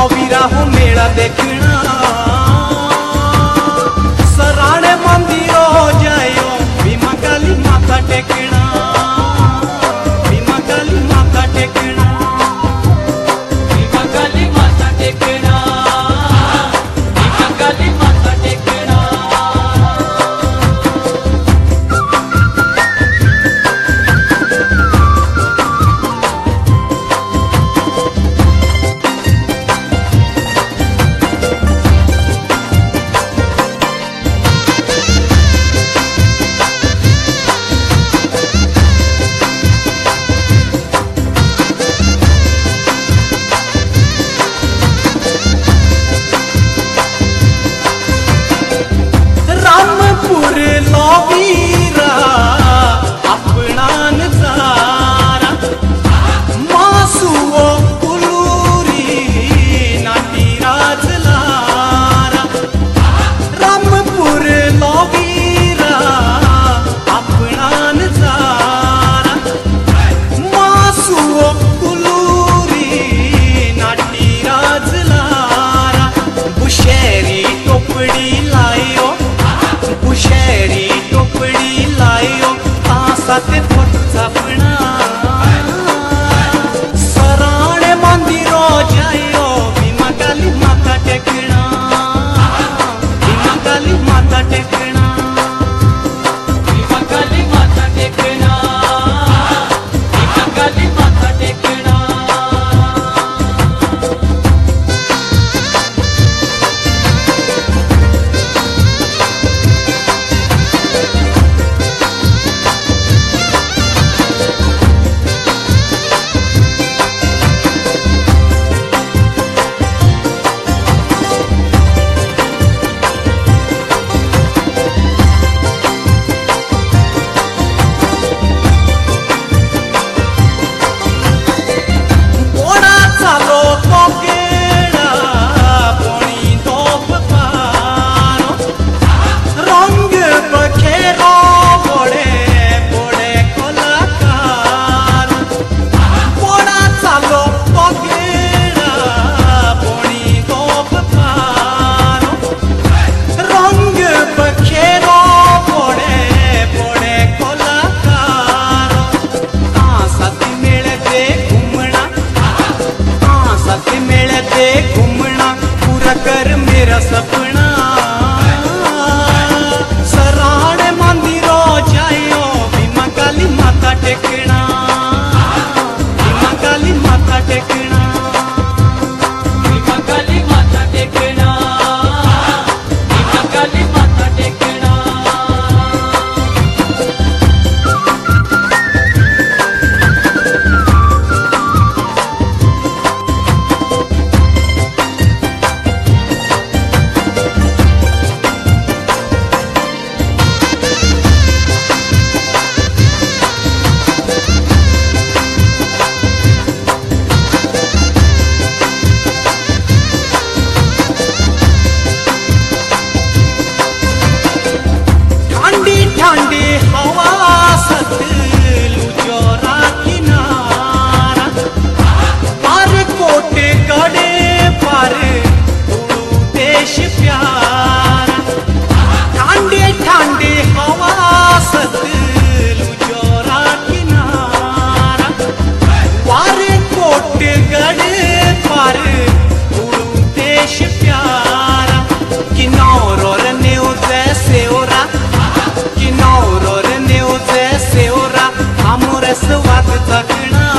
ਆਓ ਵੀਰਾ ਹੋ ਮੇਲਾ ਦੇਖਣਾ। I'll be सकना